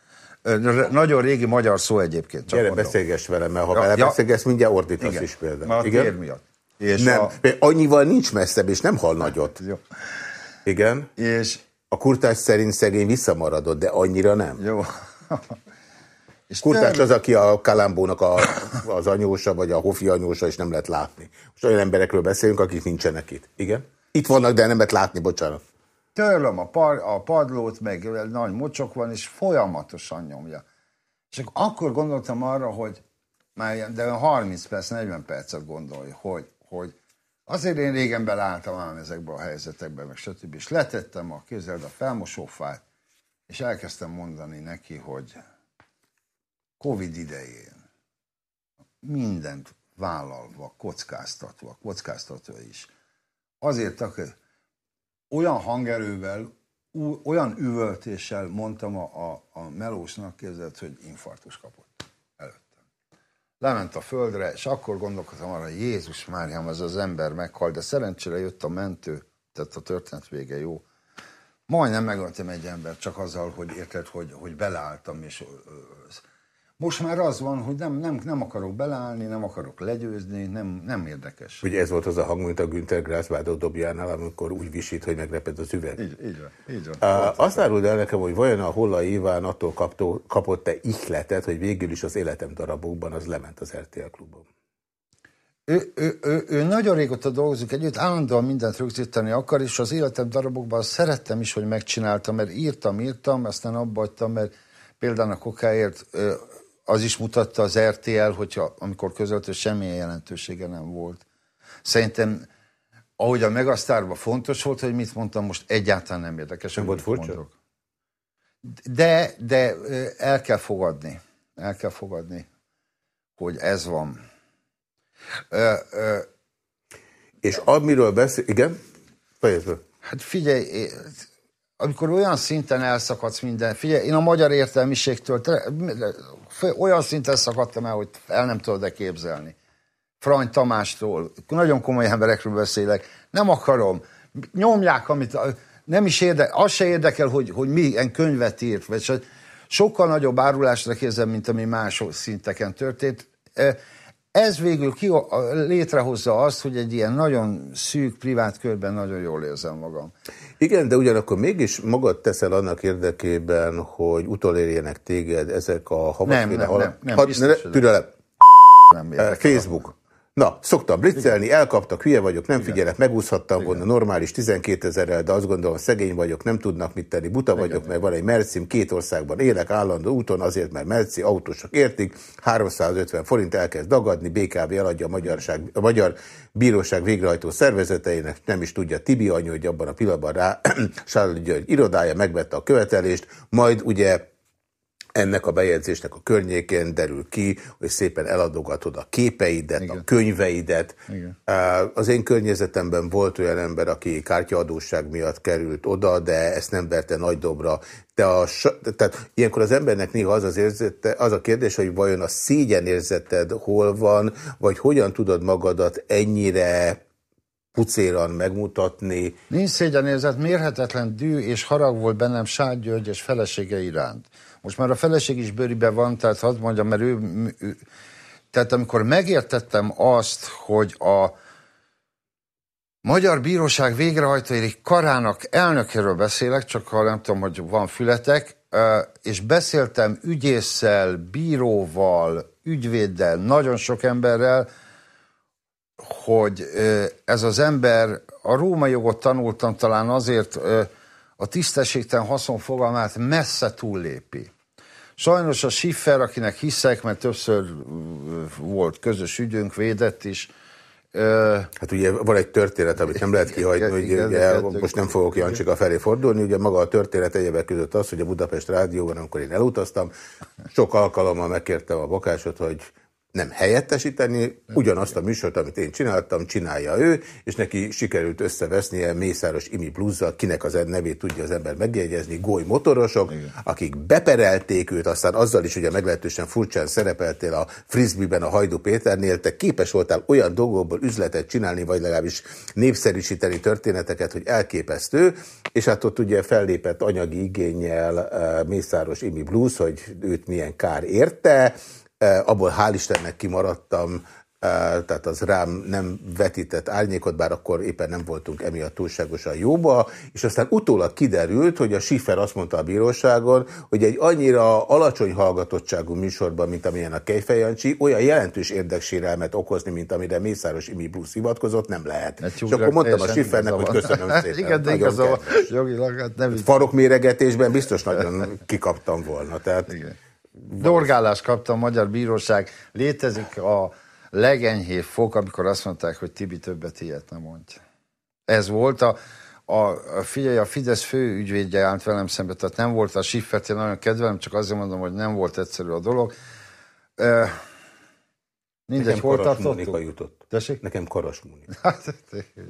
Nagyon régi magyar szó egyébként. Csak Gyere, beszélgess velem, mert ha ja, vele ja. beszélgess, mindjárt ordítasz Igen. is például. Igen? miatt. És nem, a... annyival nincs messzebb, és nem hal nagyot. Jó. Igen? És... A kurtás szerint szegény visszamaradott, de annyira nem. Jó. és kurtás az, aki a Kalambónak a, az anyósa, vagy a hofi anyósa, és nem lehet látni. Most olyan emberekről beszélünk, akik nincsenek itt. Igen? Itt vannak, de nem lehet látni, bocsánat. Törlöm a, par, a padlót, meg nagy mocsok van, és folyamatosan nyomja. És akkor gondoltam arra, hogy már de 30 perc, 40 percet gondolj, hogy hogy azért én régen belálltam ám ezekbe a helyzetekbe, meg stb. És letettem a kézzel a felmosófát, és elkezdtem mondani neki, hogy Covid idején mindent vállalva, kockáztatva, kockáztatva is. Azért, hogy olyan hangerővel, olyan üvöltéssel mondtam a, a, a melósnak kezdett, hogy infarktus kapott lement a földre, és akkor gondolkoztam arra, hogy Jézus Máriám, ez az ember meghalt, de szerencsére jött a mentő, tehát a történet vége jó. Majdnem megöltem egy ember csak azzal, hogy érted, hogy, hogy beleálltam, és most már az van, hogy nem, nem, nem akarok beleállni, nem akarok legyőzni, nem, nem érdekes. Ugye ez volt az a hang, mint a Günther Grászvádó dobjánál, amikor úgy visít, hogy megreped az üveg. Így, így van. Így van. Uh, azt áruld el nekem, hogy vajon a Holla Iván attól kaptó, kapott-e ihletet, hogy végül is az életem darabokban az lement az RTL klubon? Ő, ő, ő, ő nagyon régóta dolgozik együtt, állandóan mindent rögzíteni akar, és az életem darabokban szerettem is, hogy megcsináltam, mert írtam, írtam, aztán abba mert például a kokáért az is mutatta az RTL, hogyha amikor közölt, semmilyen jelentősége nem volt. Szerintem, ahogy a Megasztárban fontos volt, hogy mit mondtam, most egyáltalán nem érdekes. Nem volt furcsa? Mondok. De, de el kell fogadni. El kell fogadni, hogy ez van. Ö, ö, és amiről beszél, igen? Fejezve. Hát figyelj, amikor olyan szinten elszakadsz minden, figyelj, én a magyar értelmiségtől olyan szinten szakadtam el, hogy el nem tudod-e képzelni. Frany Tamástól, nagyon komoly emberekről beszélek, nem akarom, nyomják, amit nem is érdekel, az se érdekel, hogy, hogy milyen könyvet írt, vagy sokkal nagyobb árulásra kézem, mint ami más szinteken történt. Ez végül ki, létrehozza azt, hogy egy ilyen nagyon szűk, privát körben nagyon jól érzem magam. Igen, de ugyanakkor mégis magad teszel annak érdekében, hogy utolérjenek téged ezek a havasféle... Nem, nem, nem, nem, nem biztos, türelem. Nem Facebook. Na, szoktam blitzelni, elkaptak, hülye vagyok, nem Igen. figyelek, megúszhattam Igen. volna normális 12 ezerrel, de azt gondolom szegény vagyok, nem tudnak mit tenni, buta Igen. vagyok, mert van egy mercim, két országban élek, állandó úton, azért, mert merci, autósok értik, 350 forint elkezd dagadni, BKV eladja a, magyarság, a magyar bíróság végrehajtó szervezeteinek, nem is tudja Tibi anyu, hogy abban a pillanatban rá Sárló György irodája megvette a követelést, majd ugye ennek a bejegyzésnek a környékén derül ki, hogy szépen eladogatod a képeidet, Igen. a könyveidet. Igen. Az én környezetemben volt olyan ember, aki kártyaadóság miatt került oda, de ezt nem verte nagy dobra. De a, tehát ilyenkor az embernek néha az az, érzete, az a kérdés, hogy vajon a szégyenérzeted hol van, vagy hogyan tudod magadat ennyire pucéran megmutatni. Nincs szégyenérzet, mérhetetlen dű és harag volt bennem Ságy György és felesége iránt. Most már a feleség is bőribe van, tehát hadd mondjam, mert ő, ő tehát amikor megértettem azt, hogy a Magyar Bíróság végrehajtói karának elnökéről beszélek, csak ha nem tudom, hogy van fületek, és beszéltem ügyésszel, bíróval, ügyvéddel, nagyon sok emberrel, hogy ez az ember, a római jogot tanultam talán azért, a tisztességtelen haszon fogalmát messze túllépi. Sajnos a Schiffer, akinek hiszek, mert többször volt közös ügyünk, védett is, Hát ugye van egy történet, amit nem lehet kihagyni, hogy igen, ugye, igen, most nem fogok Jancsika felé fordulni, ugye maga a történet egyebek között az, hogy a Budapest Rádióban, amikor én elutaztam, sok alkalommal megkértem a bakásot, hogy nem helyettesíteni, ugyanazt a műsort, amit én csináltam, csinálja ő, és neki sikerült összevesznie Mészáros Imi Bluzzal, kinek az nevét tudja az ember megjegyezni, goly motorosok, Igen. akik beperelték őt, aztán azzal is ugye meglehetősen furcsán szerepeltél a frisbee-ben a Hajdu Péternél, te képes voltál olyan dolgokból üzletet csinálni, vagy legalábbis népszerűsíteni történeteket, hogy elképesztő, és hát ott ugye fellépett anyagi igényel uh, Mészáros Imi Blues, hogy őt milyen kár érte, Eh, abból hál' Istennek kimaradtam, eh, tehát az rám nem vetített árnyékot, bár akkor éppen nem voltunk emiatt túlságosan jóba, és aztán utólag kiderült, hogy a Schiffer azt mondta a bíróságon, hogy egy annyira alacsony hallgatottságú műsorban, mint amilyen a Kejfej Jancsi, olyan jelentős érdeksérelmet okozni, mint amire Mészáros Imi Bruce hivatkozott, nem lehet. Hát, és akkor mondtam a Schiffernek, hogy köszönöm szépen. Igen, de igazából jogilag hát nem... Farokméregetésben biztos nagyon kikaptam volna. Tehát... Igen. Dorgálást kapta a Magyar Bíróság. Létezik a legenyhébb fok, amikor azt mondták, hogy Tibi többet ilyet nem mondja. Ez volt a, a, a figyelj, a Fidesz fő ügyvédje állt velem szembe, tehát nem volt a Siffert, én nagyon kedvelem, csak azért mondom, hogy nem volt egyszerű a dolog. Uh, mindegy, Nekem hol tartottunk? jutott. Tessék? Nekem Karas. Hát,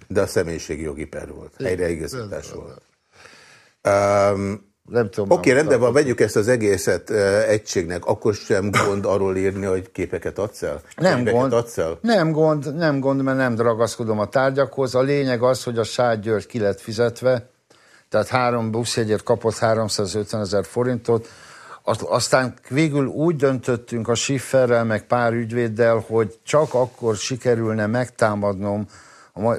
De a személyiségi jogi per volt. Helyreigazítás volt. Um, nem tudom. Oké, okay, rendben van, vegyük ezt az egészet uh, egységnek, akkor sem gond arról írni, hogy képeket adsz el? Nem gond, adsz el? nem gond, nem gond, mert nem ragaszkodom a tárgyakhoz. A lényeg az, hogy a Ságy György ki lett fizetve, tehát három buszjegyért kapott 350 ezer forintot, aztán végül úgy döntöttünk a Schifferrel, meg pár ügyvéddel, hogy csak akkor sikerülne megtámadnom,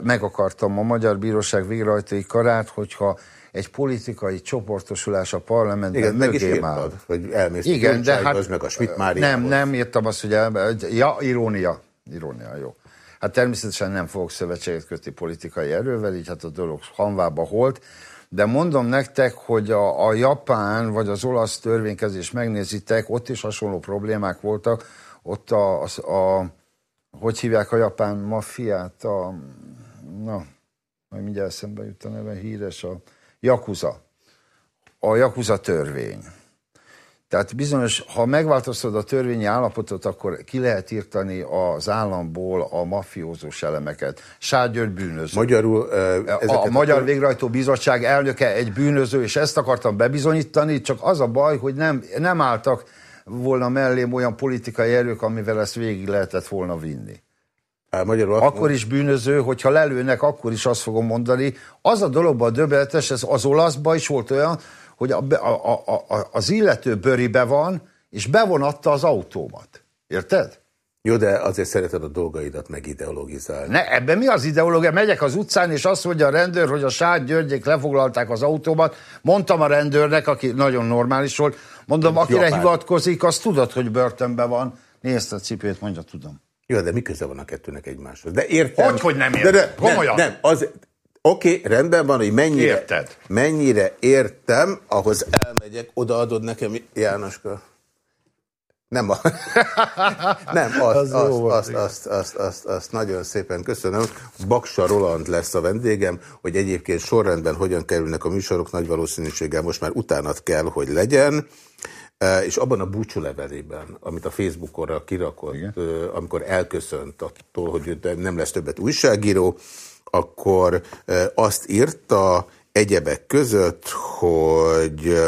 meg akartam a Magyar Bíróság végrehajtói karát, hogyha egy politikai csoportosulás a parlamentben Igen, meg is írtad, hogy elmész Igen, de hát, meg a Schmidt Nem, nem írtam azt, hogy el, ja, irónia. Irónia, jó. Hát természetesen nem fogok szövetséget kötni politikai erővel, így hát a dolog hanvába holt, de mondom nektek, hogy a, a japán vagy az olasz törvénykezés megnézitek, ott is hasonló problémák voltak, ott a, a, a hogy hívják a japán maffiát, a, na, majd mindjárt eszembe jut a neve, híres a Yakuza. a Yakuza törvény. Tehát bizonyos, ha megváltoztatod a törvényi állapotot, akkor ki lehet írtani az államból a mafiózós elemeket. Ságyőr bűnöző. Magyarul, a, a Magyar Végrehajtó Bizottság elnöke egy bűnöző, és ezt akartam bebizonyítani, csak az a baj, hogy nem, nem álltak volna mellém olyan politikai erők, amivel ezt végig lehetett volna vinni. Magyarul akkor is bűnöző, hogyha lelőnek, akkor is azt fogom mondani. Az a dologban döbbenetes, ez az olaszban is volt olyan, hogy a, a, a, a, az illető bőribe van, és bevonatta az autómat. Érted? Jó, de azért szereted a dolgaidat megideologizálni. Ne, ebben mi az ideológia? Megyek az utcán, és azt mondja a rendőr, hogy a Sád Györgyék lefoglalták az autómat. Mondtam a rendőrnek, aki nagyon normális volt, mondom, akire Japán. hivatkozik, azt tudod, hogy börtönben van. Nézd a cipőt, mondja, tudom. Jó, de mi köze van a kettőnek egymáshoz? De értem. Hogy, hogy nem értem? De, de, Komolyan. Nem, nem, az, Oké, okay, rendben van, hogy mennyire, Érted. mennyire értem, ahhoz elmegyek, odaadod nekem, Jánoska. Nem, a, nem azt, az azt, azt, azt, azt, azt, azt nagyon szépen köszönöm. Baksa Roland lesz a vendégem, hogy egyébként sorrendben hogyan kerülnek a műsorok, nagy valószínűséggel most már utánat kell, hogy legyen. E, és abban a búcsúlevelében, amit a Facebookonra kirakott, Igen. amikor elköszönt attól, hogy nem lesz többet újságíró, akkor azt írta egyebek között, hogy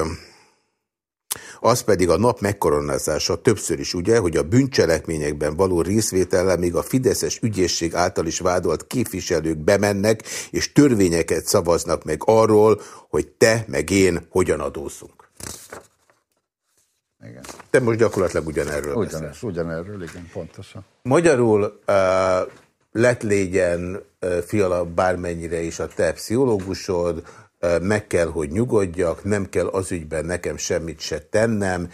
az pedig a nap megkoronázása többször is ugye, hogy a bűncselekményekben való részvétellel még a Fideszes ügyészség által is vádolt képviselők bemennek, és törvényeket szavaznak meg arról, hogy te meg én hogyan adózunk. Igen. Te most gyakorlatilag ugyanerről Ugyanes, beszél. Ugyanerről, igen, pontosan. Magyarul uh, lett légyen fiala bármennyire is a te pszichológusod, meg kell, hogy nyugodjak, nem kell az ügyben nekem semmit se tennem,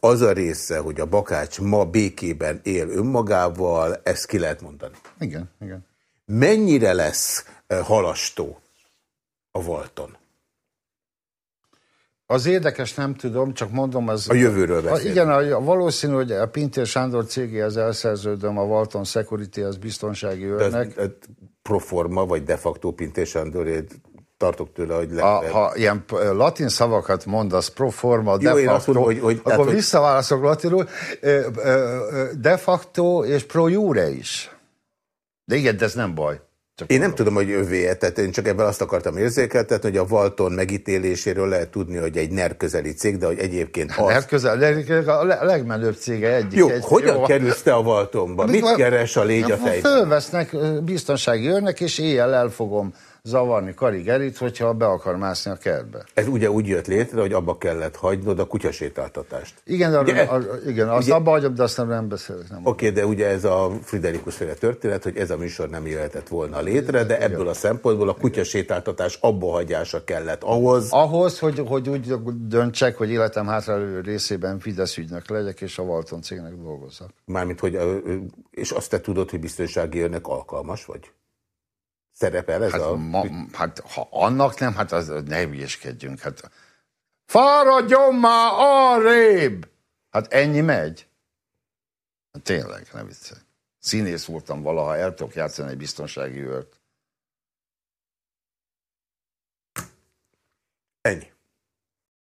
az a része, hogy a Bakács ma békében él önmagával, ezt ki lehet mondani. Igen, igen. Mennyire lesz halastó a Volton? Az érdekes, nem tudom, csak mondom, az... A jövőről beszél. Igen, a, valószínű, hogy a Pintér Sándor cégéhez elszerződöm a Walton Security, az biztonsági őrnek. Ez, proforma, vagy de facto Pintér Sándor, tartok tőle, hogy le, a, Ha ilyen latin szavakat mondasz, proforma, de Jó, facto, mondom, hogy, hogy, akkor tehát, visszaválaszok latinul, de facto és pro jure is. De igen, de ez nem baj. Csak én nem tudom, hogy övé tehát én csak ebben azt akartam érzékeltetni, hogy a Valton megítéléséről lehet tudni, hogy egy NER közeli cég, de hogy egyébként az... NER közel, a legmenőbb cége egyik. Jó, egy, hogyan jó, kerülsz te a Valtonba? Mit keres a légy a fejben? Fölvesznek biztonsági őrnek, és éjjel elfogom zavarni Karigerit, hogyha be akar mászni a kertbe. Ez ugye úgy jött létre, hogy abba kellett hagynod a kutyasétáltatást. Igen, ugye, a, a, igen azt ugye, abba hagyom, de azt nem, nem beszélek. Oké, okay, de ugye ez a Friderikus féle történet, hogy ez a műsor nem jöhetett volna létre, de ebből igen. a szempontból a kutyasétáltatás abba hagyása kellett ahhoz. Ahhoz, hogy, hogy úgy döntsek, hogy életem hátralévő részében Fidesz ügynek legyek, és a Walton cégnek dolgozzak. Mármint, hogy, és azt te tudod, hogy biztonsági jönnek alkalmas vagy? Szerepel ez hát, a... Ma, hát ha annak nem, hát az, ne hülyeskedjünk. Hát, fáradjon már arrébb! Hát ennyi megy. Hát tényleg, ne viccelj. Színész voltam valaha, el tudok játszani egy biztonsági őrt. Ennyi.